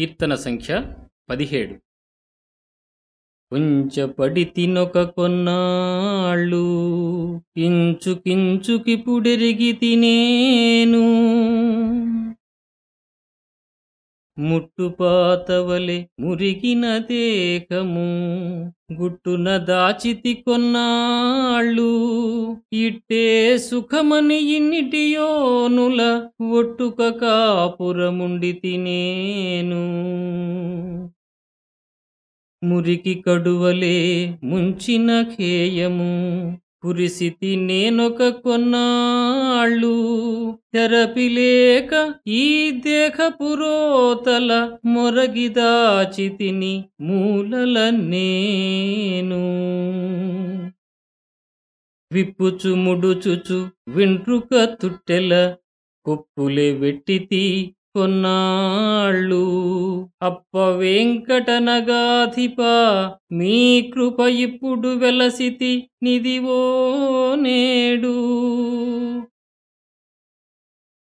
కీర్తన సంఖ్య పదిహేడు. కొంచెపడి తినొక కొన్నాళ్ళు కించు కించుకి పుడెరిగి తినేను. ముట్టుపాతవలె మురిగిన దేహము. గుట్టున దాచితి కొన్నాళ్ళు ఇట్టే సుఖమని ఇన్నిటియోనుల ఒట్టుక కాపురముండి తినేను. మురికి కడువలే ముంచిన ఖేయము కురిసితి నేనొక కొన్నాళ్ళు తెరపిలేక ఈ దేహ పురోతల మొరగిదాచితిని మూలల నేను విప్పుచు ముడుచుచు వెంట్రుక తుట్టెల కుప్పులే వెట్టితి కొన్నాళ్ళు. అప్ప వెంకటనగాధిప మీ కృప ఇప్పుడు వెలసితి నిదివోనే